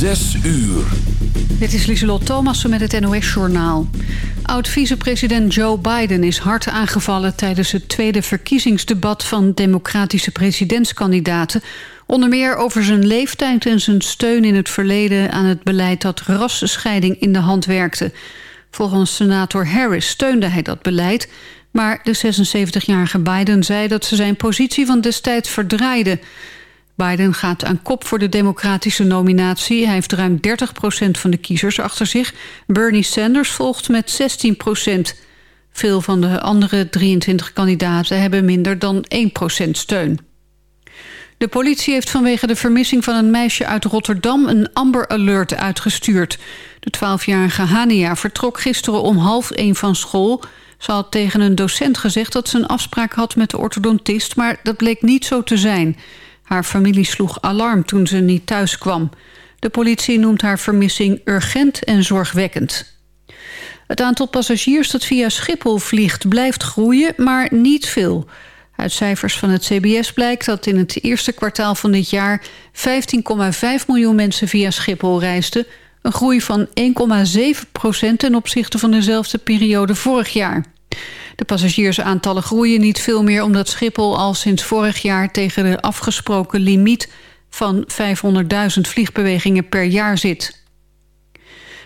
Zes uur. Dit is Lieselot Thomassen met het NOS-journaal. Oud-vicepresident Joe Biden is hard aangevallen... tijdens het tweede verkiezingsdebat van democratische presidentskandidaten... onder meer over zijn leeftijd en zijn steun in het verleden... aan het beleid dat rassenscheiding in de hand werkte. Volgens senator Harris steunde hij dat beleid... maar de 76-jarige Biden zei dat ze zijn positie van destijds verdraaide... Biden gaat aan kop voor de democratische nominatie. Hij heeft ruim 30% van de kiezers achter zich. Bernie Sanders volgt met 16% Veel van de andere 23 kandidaten hebben minder dan 1% steun. De politie heeft vanwege de vermissing van een meisje uit Rotterdam... een Amber Alert uitgestuurd. De 12-jarige Hania vertrok gisteren om half één van school... Ze had tegen een docent gezegd dat ze een afspraak had met de orthodontist... maar dat bleek niet zo te zijn. Haar familie sloeg alarm toen ze niet thuis kwam. De politie noemt haar vermissing urgent en zorgwekkend. Het aantal passagiers dat via Schiphol vliegt blijft groeien, maar niet veel. Uit cijfers van het CBS blijkt dat in het eerste kwartaal van dit jaar... 15,5 miljoen mensen via Schiphol reisden... een groei van 1,7 procent ten opzichte van dezelfde periode vorig jaar. De passagiersaantallen groeien niet veel meer... omdat Schiphol al sinds vorig jaar tegen de afgesproken limiet... van 500.000 vliegbewegingen per jaar zit.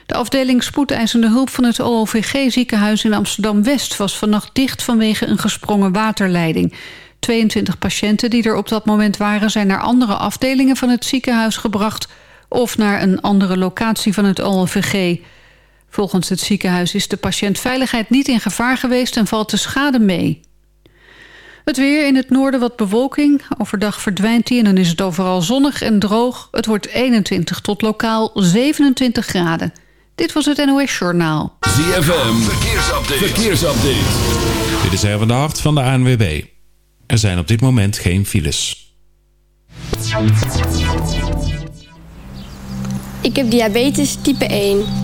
De afdeling spoedeisende hulp van het OOVG-ziekenhuis in Amsterdam-West... was vannacht dicht vanwege een gesprongen waterleiding. 22 patiënten die er op dat moment waren... zijn naar andere afdelingen van het ziekenhuis gebracht... of naar een andere locatie van het OOVG... Volgens het ziekenhuis is de patiëntveiligheid niet in gevaar geweest en valt de schade mee. Het weer in het noorden wat bewolking. Overdag verdwijnt die en dan is het overal zonnig en droog. Het wordt 21 tot lokaal 27 graden. Dit was het NOS Journaal. ZFM, verkeersupdate. verkeersupdate. Dit is even de hart van de ANWB. Er zijn op dit moment geen files. Ik heb diabetes type 1.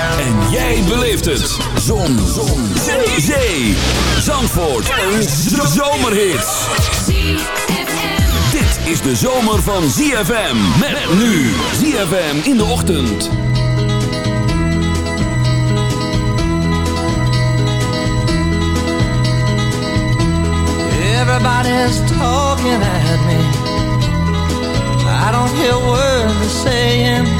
En jij beleeft het. Zon. Zon. Zee. Zee. Zandvoort. Een zomerhit. Dit is de zomer van ZFM. Met nu. ZFM in de ochtend. Everybody's talking at me. I don't hear words they're saying.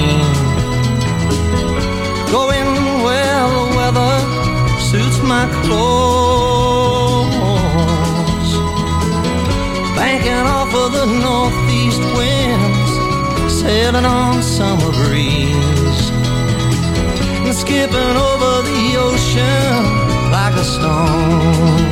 winds, on summer breeze. And skipping over the ocean like a stone.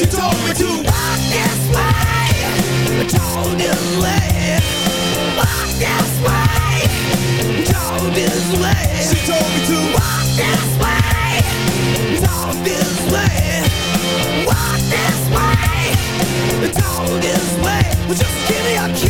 She told me to walk this way. Told this way. Walk this way. Told this way. She told me to walk this way. Told this way. Walk this way. Told this way. Well, just give me a kiss.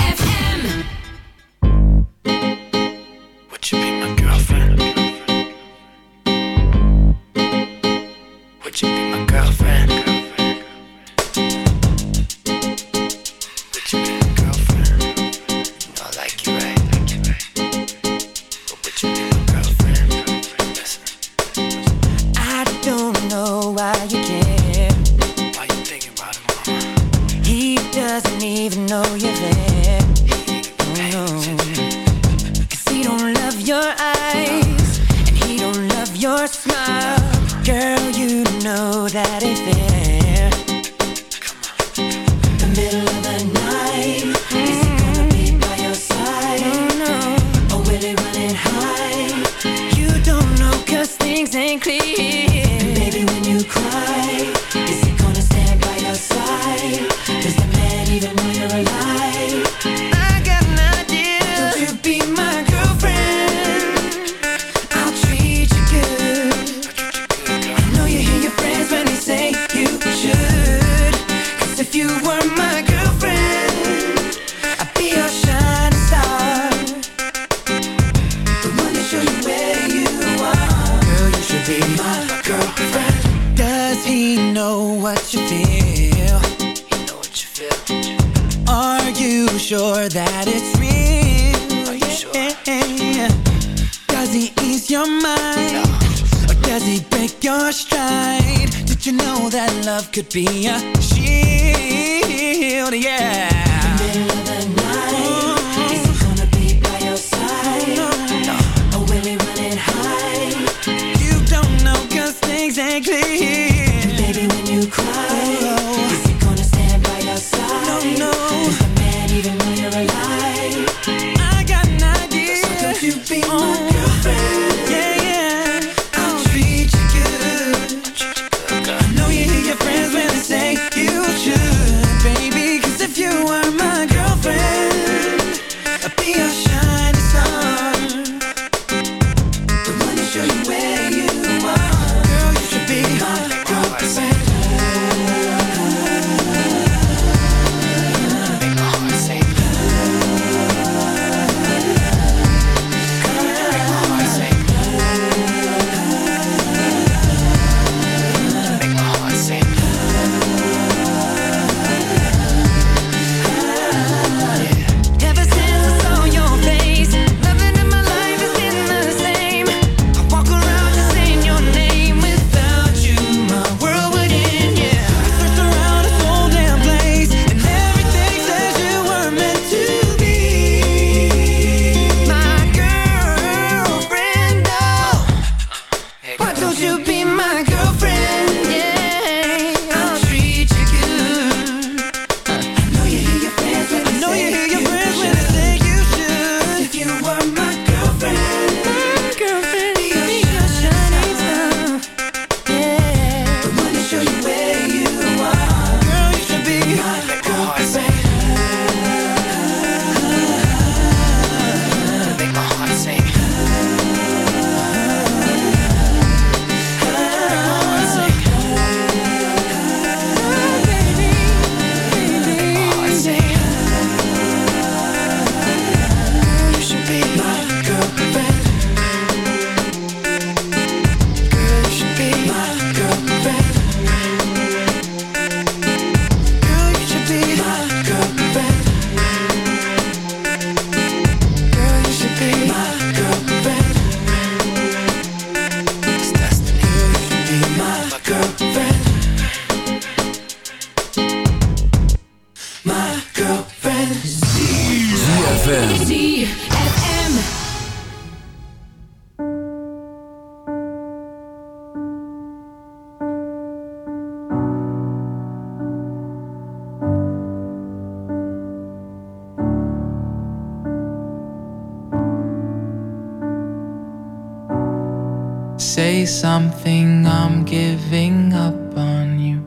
say something, I'm giving up on you.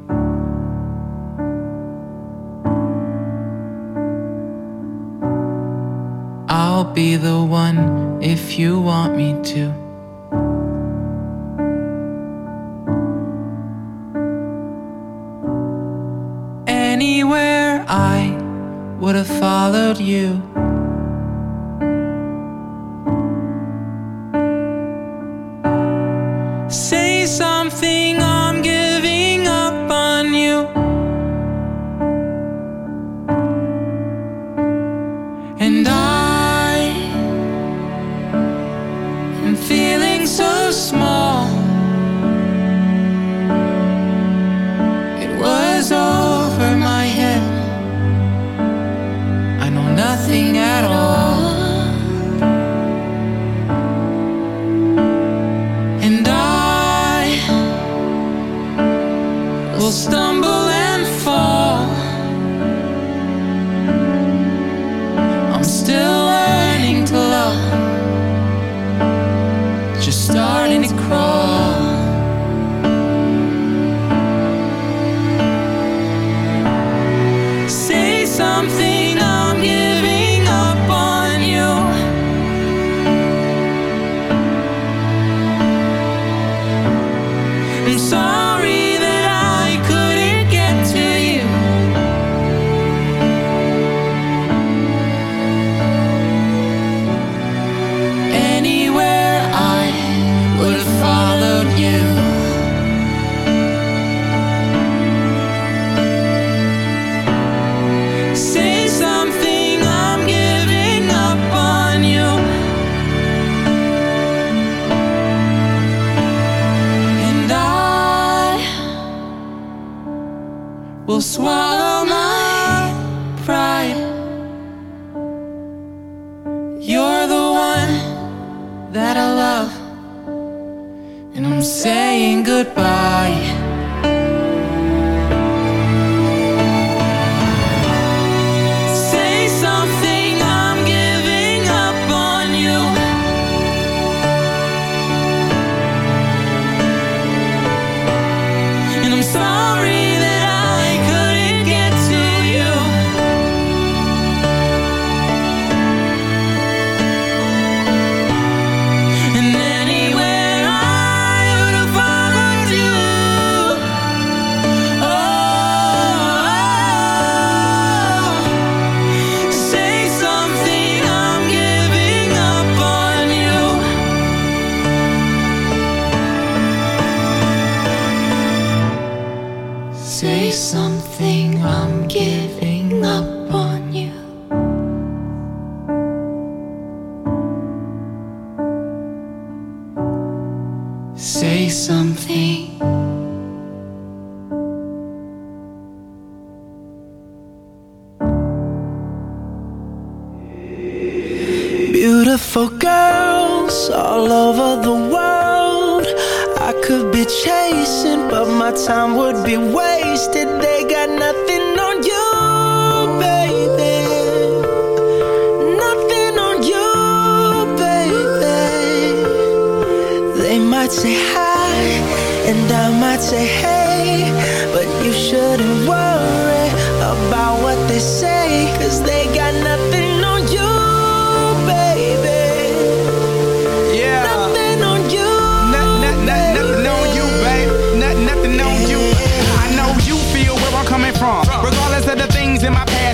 I'll be the one if you want me to.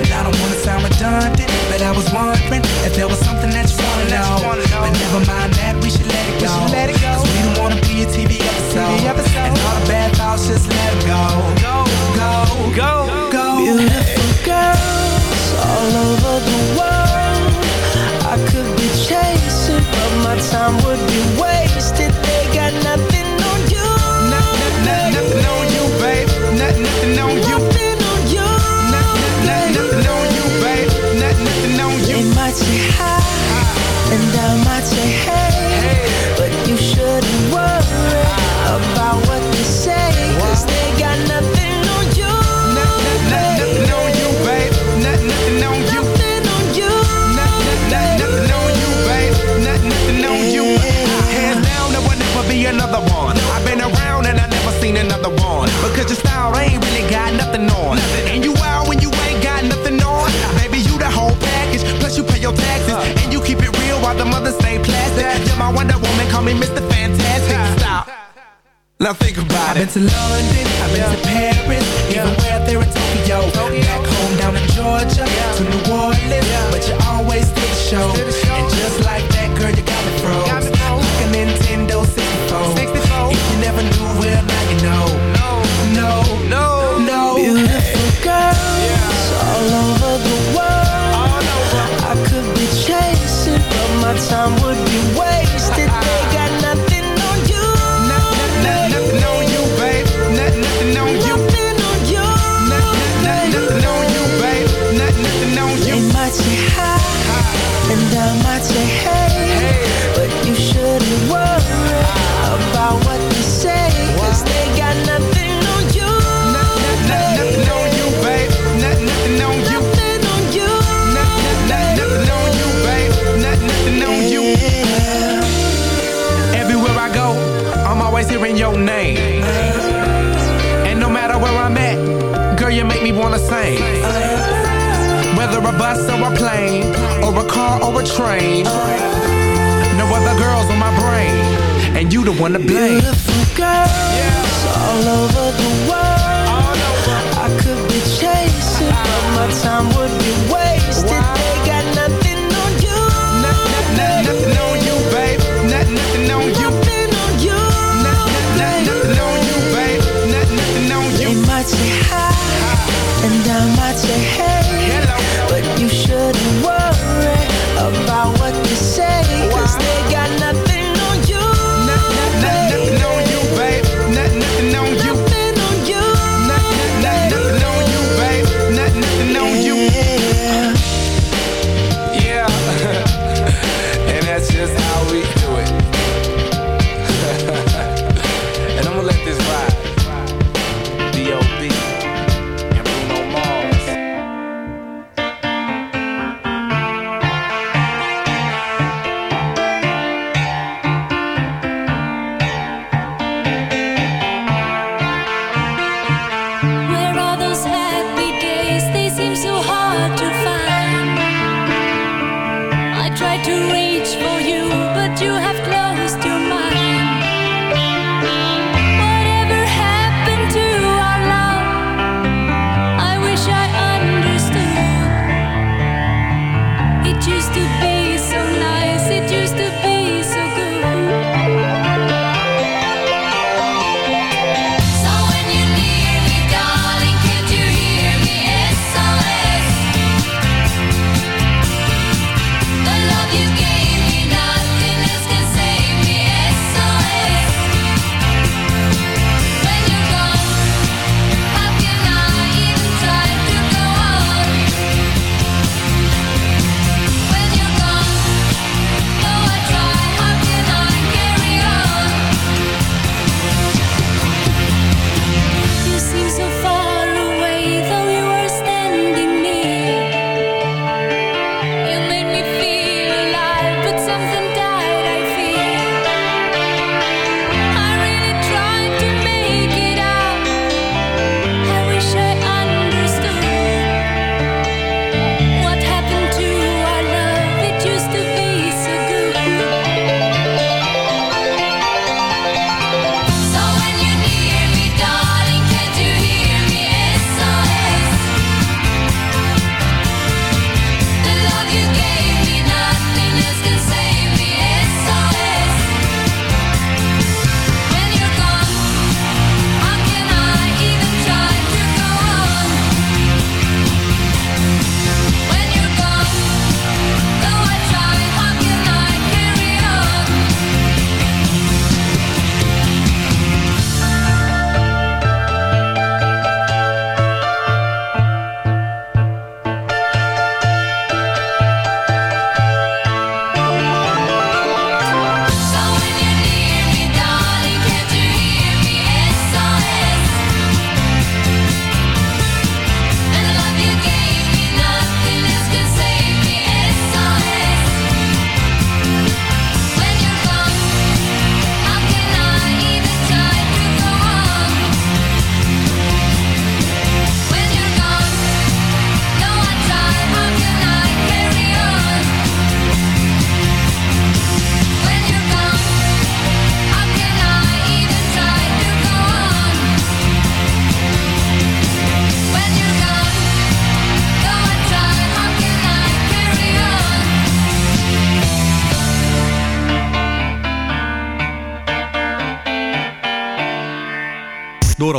And I don't wanna sound redundant, but I was wondering if there was something that you wanna know. But never mind that, we should let it go. Cause we don't wanna be a TV episode. And all the bad thoughts, just let them go. Go, go, go, go. Beautiful girls all over the world. I could be chasing, but my time would be wasted. Me Mr. Fantastic. Stop. Now think about it. I've been to London, I've been to Paris, even where there in Tokyo. Back home down in Georgia, to New Orleans, but you always did the show. And just like that, girl, you got me froze. Like a Nintendo 64. If you never knew, well now you know. No, no, no. Beautiful girls all over the world. I could be chasing, but my time Whether a bus or a plane, or a car or a train. No other girls on my brain, and you the one to blame. Beautiful girls all over the world. I could be chasing, but my time would be wasted. They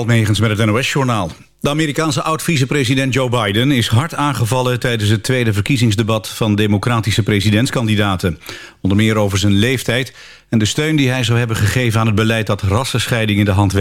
Almegens met het NOS-journaal. De Amerikaanse oud-vicepresident Joe Biden is hard aangevallen... tijdens het tweede verkiezingsdebat van democratische presidentskandidaten. Onder meer over zijn leeftijd en de steun die hij zou hebben gegeven aan het beleid... dat rassenscheiding in de hand werkt.